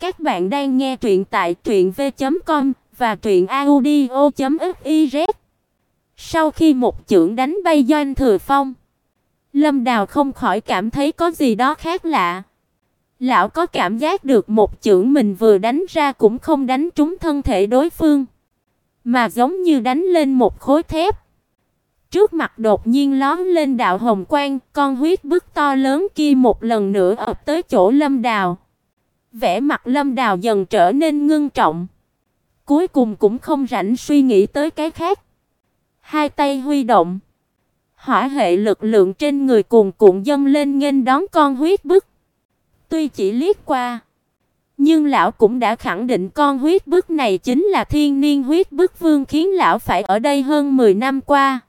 Các bạn đang nghe truyện tại truyệnv.com và truyệnaudio.fiz. Sau khi một chưởng đánh bay Doanh Thừa Phong, Lâm Đào không khỏi cảm thấy có gì đó khác lạ. Lão có cảm giác được một chưởng mình vừa đánh ra cũng không đánh trúng thân thể đối phương, mà giống như đánh lên một khối thép. Trước mặt đột nhiên lóe lên đạo hồng quang, con huyết bức to lớn kia một lần nữa ập tới chỗ Lâm Đào. Vẻ mặt Lâm Đào dần trở nên ngưng trọng. Cuối cùng cũng không rảnh suy nghĩ tới cái khác. Hai tay huy động, hỏa hệ lực lượng trên người cuồn cuộn dâng lên nghênh đón con huyết bức. Tuy chỉ liếc qua, nhưng lão cũng đã khẳng định con huyết bức này chính là thiên niên huyết bức vương khiến lão phải ở đây hơn 10 năm qua.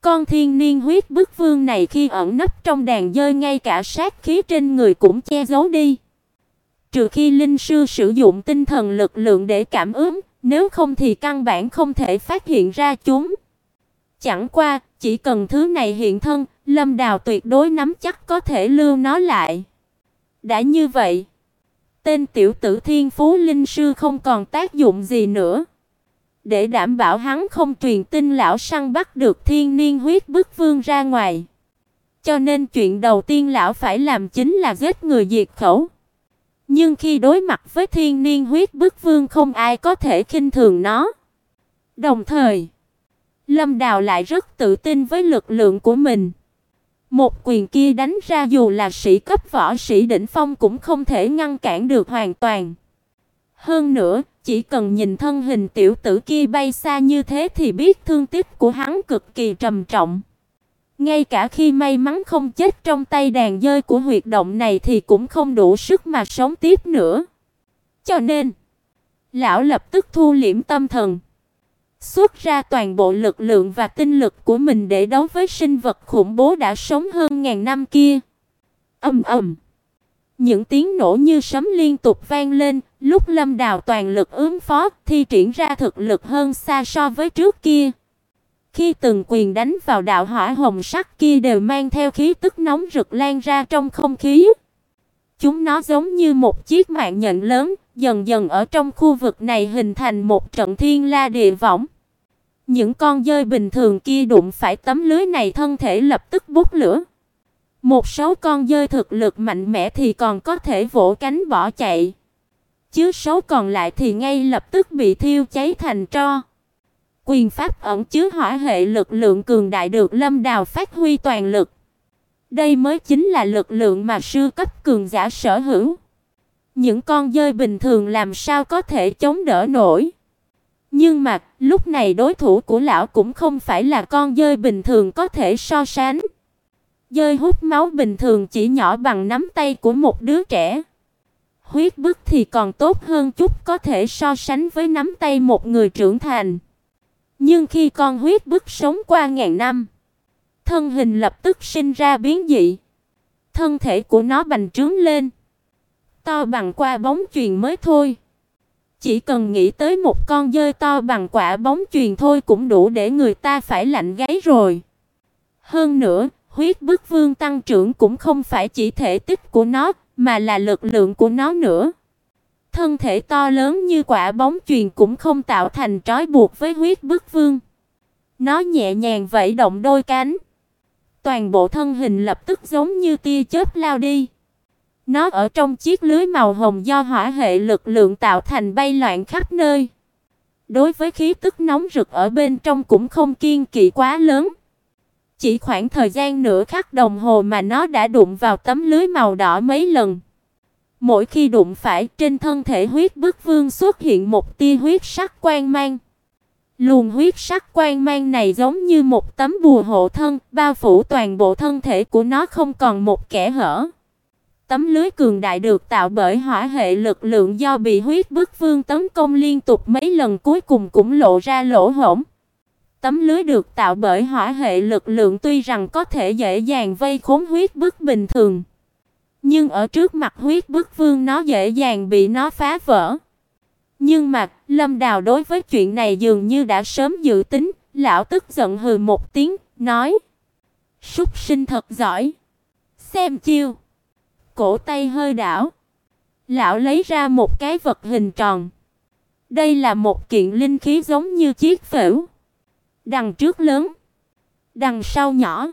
Con thiên niên huyết bức vương này khi ẩn nấp trong đàn dơi ngay cả sát khí trên người cũng che giấu đi. Trừ khi linh sư sử dụng tinh thần lực lượng để cảm ứng, nếu không thì căn bản không thể phát hiện ra chúng. Chẳng qua, chỉ cần thứ này hiện thân, Lâm Đào tuyệt đối nắm chắc có thể lưu nó lại. Đã như vậy, tên tiểu tử Thiên Phú linh sư không còn tác dụng gì nữa. Để đảm bảo hắn không truyền tin lão săn bắt được Thiên Niên huyết bức vương ra ngoài. Cho nên chuyện đầu tiên lão phải làm chính là giết người diệt khẩu. Nhưng khi đối mặt với thiên niên huyết bức vương không ai có thể khinh thường nó. Đồng thời, Lâm Đào lại rất tự tin với lực lượng của mình. Một quyền kia đánh ra dù là sĩ cấp võ sĩ đỉnh phong cũng không thể ngăn cản được hoàn toàn. Hơn nữa, chỉ cần nhìn thân hình tiểu tử kia bay xa như thế thì biết thương tích của hắn cực kỳ trầm trọng. Ngay cả khi may mắn không chết trong tay đàn dơi của huyệt động này thì cũng không đủ sức mà sống tiếp nữa. Cho nên, lão lập tức thu liễm tâm thần, xuất ra toàn bộ lực lượng và tinh lực của mình để đấu với sinh vật khủng bố đã sống hơn ngàn năm kia. Ầm ầm. Những tiếng nổ như sấm liên tục vang lên, lúc Lâm Đào toàn lực ứng phó, thi triển ra thực lực hơn xa so với trước kia. Khi từng quyền đánh vào đạo hỏa hồng sắc kia đều mang theo khí tức nóng rực lan ra trong không khí. Chúng nó giống như một chiếc mạng nhện lớn, dần dần ở trong khu vực này hình thành một trận thiên la địa võng. Những con dơi bình thường kia đụng phải tấm lưới này thân thể lập tức bốc lửa. Một số con dơi thực lực mạnh mẽ thì còn có thể vỗ cánh bỏ chạy. Chứ số còn lại thì ngay lập tức bị thiêu cháy thành tro. Quyền pháp ẩn chứa hỏa hệ lực lượng cường đại được Lâm Đào phát huy toàn lực. Đây mới chính là lực lượng mà sư cấp cường giả sở hữu. Những con dơi bình thường làm sao có thể chống đỡ nổi. Nhưng mà, lúc này đối thủ của lão cũng không phải là con dơi bình thường có thể so sánh. Dơi hút máu bình thường chỉ nhỏ bằng nắm tay của một đứa trẻ. Huyết bức thì còn tốt hơn chút có thể so sánh với nắm tay một người trưởng thành. Nhưng khi con huyết bức sống qua ngàn năm, thân hình lập tức sinh ra biến dị. Thân thể của nó bành trướng lên, to bằng quả bóng chuyền mới thôi. Chỉ cần nghĩ tới một con dơi to bằng quả bóng chuyền thôi cũng đủ để người ta phải lạnh gáy rồi. Hơn nữa, huyết bức vương tăng trưởng cũng không phải chỉ thể tích của nó, mà là lực lượng của nó nữa. Thân thể to lớn như quả bóng chuyền cũng không tạo thành trói buộc với huyết bức vương. Nó nhẹ nhàng vẫy động đôi cánh. Toàn bộ thân hình lập tức giống như tia chớp lao đi. Nó ở trong chiếc lưới màu hồng do hỏa hệ lực lượng tạo thành bay loạn khắp nơi. Đối với khí tức nóng rực ở bên trong cũng không kiên kỵ quá lớn. Chỉ khoảng thời gian nửa khắc đồng hồ mà nó đã đụng vào tấm lưới màu đỏ mấy lần. Mỗi khi đụng phải, trên thân thể huyết bức vương xuất hiện một tia huyết sắc quang mang. Luồng huyết sắc quang mang này giống như một tấm bùa hộ thân, bao phủ toàn bộ thân thể của nó không còn một kẽ hở. Tấm lưới cường đại được tạo bởi hỏa hệ lực lượng do bị huyết bức vương tấn công liên tục mấy lần cuối cùng cũng lộ ra lỗ hổng. Tấm lưới được tạo bởi hỏa hệ lực lượng tuy rằng có thể dễ dàng vây khốn huyết bức bình thường, nhưng ở trước mặt huyết bức vương nó dễ dàng bị nó phá vỡ. Nhưng mà, Lâm Đào đối với chuyện này dường như đã sớm dự tính, lão tức giận hừ một tiếng, nói: "Súc sinh thật giỏi, xem chiêu." Cổ tay hơi đảo, Lão lấy ra một cái vật hình tròn. Đây là một kiện linh khí giống như chiếc phễu. Đằng trước lớn, đằng sau nhỏ.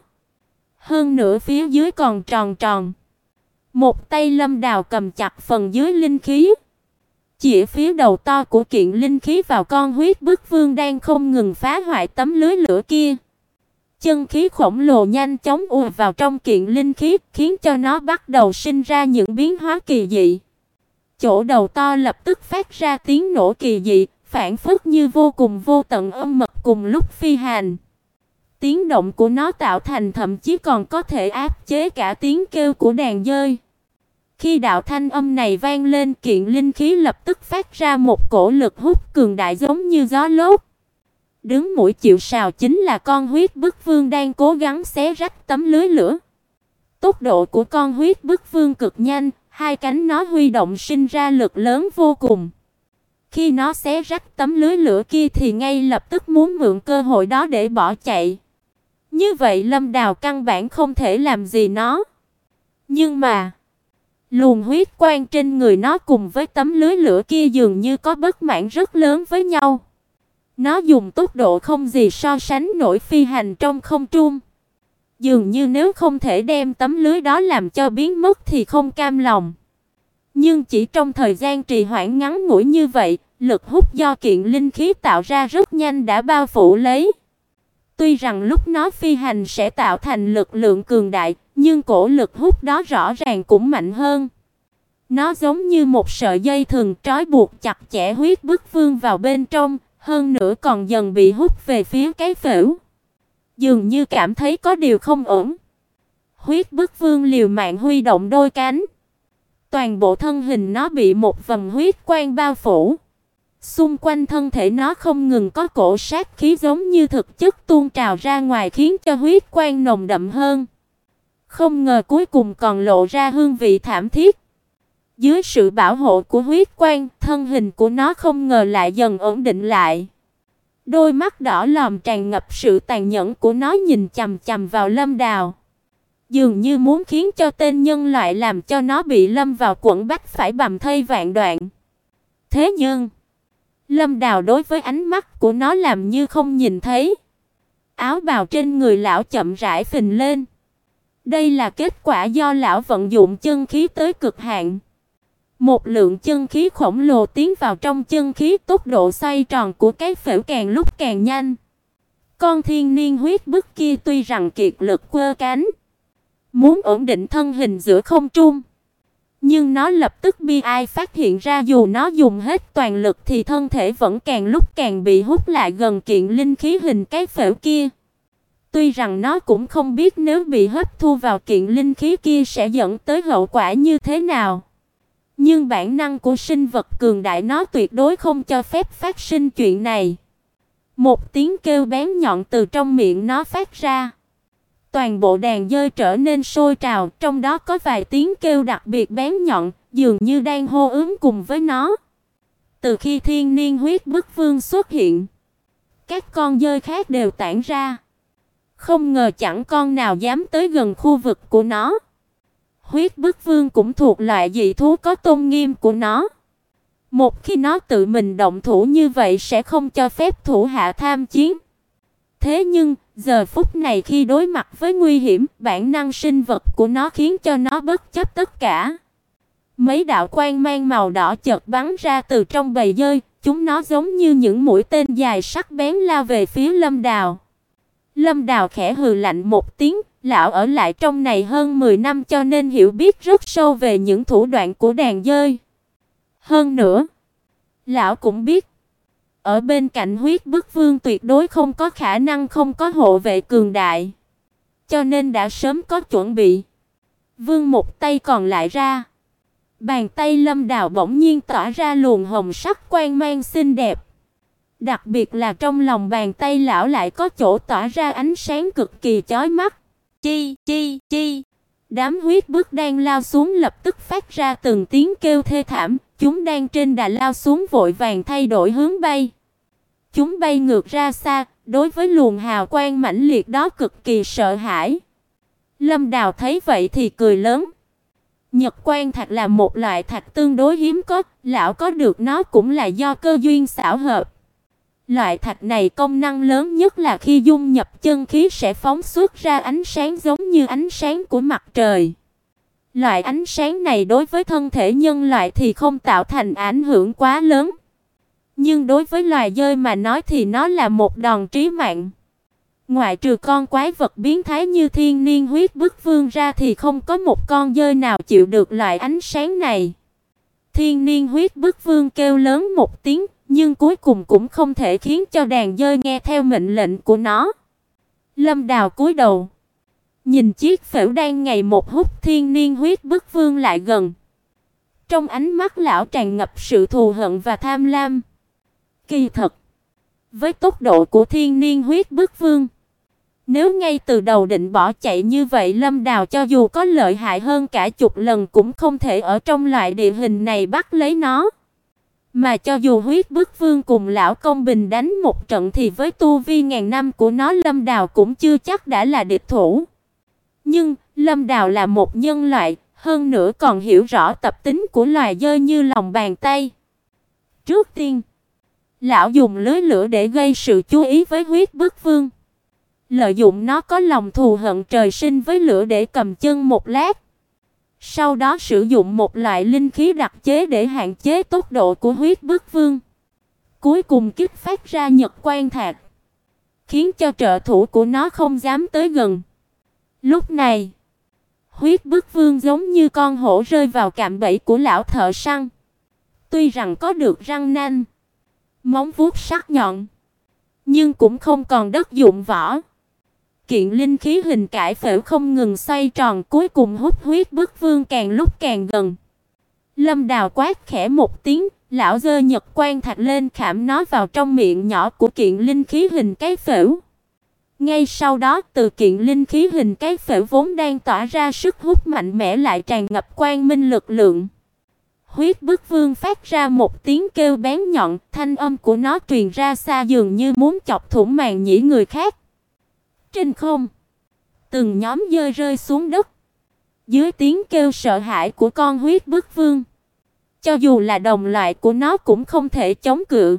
Hơn nửa phía dưới còn tròn tròn. Một tay Lâm Đào cầm chặt phần dưới linh khí, chỉ phía đầu to của kiện linh khí vào con huyết bức vương đang không ngừng phá hoại tấm lưới lửa kia. Chân khí khổng lồ nhanh chóng ùa vào trong kiện linh khí, khiến cho nó bắt đầu sinh ra những biến hóa kỳ dị. Chỗ đầu to lập tức phát ra tiếng nổ kỳ dị, phản phất như vô cùng vô tận âm mật cùng lúc phi hành. Tiếng động của nó tạo thành thậm chí còn có thể áp chế cả tiếng kêu của đàn dơi. Khi đạo thanh âm này vang lên, kiện linh khí lập tức phát ra một cổ lực hút cường đại giống như gió lốc. Đứng mũi chịu sào chính là con huyết bức vương đang cố gắng xé rách tấm lưới lửa. Tốc độ của con huyết bức vương cực nhanh, hai cánh nó huy động sinh ra lực lớn vô cùng. Khi nó xé rách tấm lưới lửa kia thì ngay lập tức muốn mượn cơ hội đó để bỏ chạy. Như vậy Lâm Đào căn bản không thể làm gì nó. Nhưng mà, luồng huyết quang trên người nó cùng với tấm lưới lửa kia dường như có bất mãn rất lớn với nhau. Nó dùng tốc độ không gì so sánh nổi phi hành trong không trung. Dường như nếu không thể đem tấm lưới đó làm cho biến mất thì không cam lòng. Nhưng chỉ trong thời gian trì hoãn ngắn ngủi như vậy, lực hút do kiện linh khí tạo ra rất nhanh đã bao phủ lấy. Tuy rằng lúc nó phi hành sẽ tạo thành lực lượng cường đại, nhưng cổ lực hút đó rõ ràng cũng mạnh hơn. Nó giống như một sợi dây thường trói buộc chặt chẽ huyết bức vương vào bên trong, hơn nữa còn dần bị hút về phía cái phễu. Dường như cảm thấy có điều không ổn. Huyết bức vương liều mạng huy động đôi cánh. Toàn bộ thân hình nó bị một vầng huyết quang bao phủ. Xung quanh thân thể nó không ngừng có cổ sát khí giống như thực chất tuôn trào ra ngoài khiến cho huyết quang nồng đậm hơn. Không ngờ cuối cùng còn lộ ra hương vị thảm thiết. Dưới sự bảo hộ của huyết quang, thân hình của nó không ngờ lại dần ổn định lại. Đôi mắt đỏ lòm tràn ngập sự tàn nhẫn của nó nhìn chằm chằm vào Lâm Đào. Dường như muốn khiến cho tên nhân loại làm cho nó bị lâm vào quẩn bách phải bầm thây vạn đoạn. Thế nhưng, Lâm Đào đối với ánh mắt của nó làm như không nhìn thấy. Áo bào trên người lão chậm rãi phình lên. Đây là kết quả do lão vận dụng chân khí tới cực hạn. Một lượng chân khí khổng lồ tiến vào trong chân khí, tốc độ xoay tròn của cái phễu càng lúc càng nhanh. Con thiên niên huyết bức kia tuy rằng kiệt lực quơ cánh, muốn ổn định thân hình giữa không trung, nhưng nó lập tức bi ai phát hiện ra dù nó dùng hết toàn lực thì thân thể vẫn càng lúc càng bị hút lại gần kiện linh khí hình cái phễu kia. Tuy rằng nó cũng không biết nếu bị hấp thu vào kiện linh khí kia sẽ dẫn tới hậu quả như thế nào. Nhưng bản năng của sinh vật cường đại nó tuyệt đối không cho phép phát sinh chuyện này. Một tiếng kêu bén nhọn từ trong miệng nó phát ra. Toàn bộ đàn dơi trở nên sôi trào, trong đó có vài tiếng kêu đặc biệt bén nhọn, dường như đang hô ứng cùng với nó. Từ khi thiên niên huyết bức vương xuất hiện, các con dơi khác đều tản ra. Không ngờ chẳng con nào dám tới gần khu vực của nó. Huyết bức vương cũng thuộc loại dị thú có tôn nghiêm của nó. Một khi nó tự mình động thủ như vậy sẽ không cho phép thủ hạ tham chiến. Thế nhưng, giờ phút này khi đối mặt với nguy hiểm, bản năng sinh vật của nó khiến cho nó bất chấp tất cả. Mấy đạo quang mang màu đỏ chợt bắn ra từ trong bầy dơi, chúng nó giống như những mũi tên dài sắc bén lao về phía Lâm Đào. Lâm Đào khẽ hừ lạnh một tiếng, lão ở lại trong này hơn 10 năm cho nên hiểu biết rất sâu về những thủ đoạn của đàn dơi. Hơn nữa, lão cũng biết ở bên cạnh huyết bức vương tuyệt đối không có khả năng không có hộ vệ cường đại. Cho nên đã sớm có chuẩn bị. Vương một tay còn lại ra. Bàn tay lâm đào bỗng nhiên tỏa ra luồng hồng sắc quang mang xinh đẹp. Đặc biệt là trong lòng bàn tay lão lại có chỗ tỏa ra ánh sáng cực kỳ chói mắt. Chi, chi, chi. Đám huyết bức đang lao xuống lập tức phát ra từng tiếng kêu thê thảm, chúng đang trên đà lao xuống vội vàng thay đổi hướng bay. Chúng bay ngược ra xa, đối với luồng hào quang mãnh liệt đó cực kỳ sợ hãi. Lâm Đào thấy vậy thì cười lớn. Nhật quan thạch là một loại thạch tương đối hiếm có, lão có được nó cũng là do cơ duyên xảo hợp. Loại thạch này công năng lớn nhất là khi dung nhập chân khí sẽ phóng xuất ra ánh sáng giống như ánh sáng của mặt trời. Loại ánh sáng này đối với thân thể nhân loại thì không tạo thành ảnh hưởng quá lớn. Nhưng đối với loài dơi mà nói thì nó là một đòn trí mạng. Ngoại trừ con quái vật biến thái như thiên niên huyết bức vương ra thì không có một con dơi nào chịu được loại ánh sáng này. Thiên niên huyết bức vương kêu lớn một tiếng, nhưng cuối cùng cũng không thể khiến cho đàn dơi nghe theo mệnh lệnh của nó. Lâm Đào cúi đầu, nhìn chiếc phễu đang ngày một hút thiên niên huyết bức vương lại gần. Trong ánh mắt lão tràn ngập sự thù hận và tham lam. Kỳ thật, với tốc độ của thiên niên huyết bức vương, nếu ngay từ đầu định bỏ chạy như vậy Lâm Đào cho dù có lợi hại hơn cả chục lần cũng không thể ở trong loại địa hình này bắt lấy nó. Mà cho dù huyết bức vương cùng lão công bình đánh một trận thì với tu vi ngàn năm của nó Lâm Đào cũng chưa chắc đã là địch thủ. Nhưng Lâm Đào là một nhân loại, hơn nữa còn hiểu rõ tập tính của loài dơi như lòng bàn tay. Trước tiên, lão dùng lưới lửa để gây sự chú ý với huyết bức vương. Lợi dụng nó có lòng thù hận trời sinh với lửa để cầm chân một lát. Sau đó sử dụng một loại linh khí đặc chế để hạn chế tốc độ của huyết bức vương. Cuối cùng kích phát ra nhật quan thạch, khiến cho trợ thủ của nó không dám tới gần. Lúc này, huyết bức vương giống như con hổ rơi vào cạm bẫy của lão thợ săn. Tuy rằng có được răng nanh, móng vuốt sắc nhọn, nhưng cũng không còn đất dụng võ. Kiện linh khí hình cải phễu không ngừng xoay tròn, cuối cùng hút huyết bức vương càng lúc càng gần. Lâm Đào quát khẽ một tiếng, lão dơ nhật quan thạch lên khảm nó vào trong miệng nhỏ của kiện linh khí hình cái phễu. Ngay sau đó, từ kiện linh khí hình cái phễu vốn đang tỏa ra sức hút mạnh mẽ lại tràn ngập quang minh lực lượng. Huyết bức vương phát ra một tiếng kêu bén nhọn, thanh âm của nó truyền ra xa dường như muốn chọc thủng màng nhĩ người khác. Trên không, từng nhóm dơi rơi xuống đất. Dưới tiếng kêu sợ hãi của con huyết bức vương, cho dù là đồng loại của nó cũng không thể chống cự.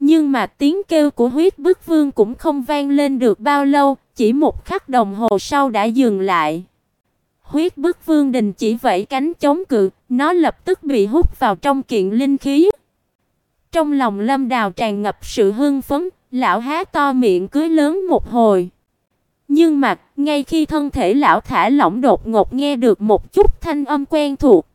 Nhưng mà tiếng kêu của huyết bức vương cũng không vang lên được bao lâu, chỉ một khắc đồng hồ sau đã dừng lại. Huyết bức vương đình chỉ vẫy cánh chống cự, nó lập tức bị hút vào trong kiện linh khí. Trong lòng Lâm Đào tràn ngập sự hưng phấn, lão há to miệng cưới lớn một hồi. Nhưng mà, ngay khi thân thể lão thả lỏng đột ngột nghe được một chút thanh âm quen thuộc,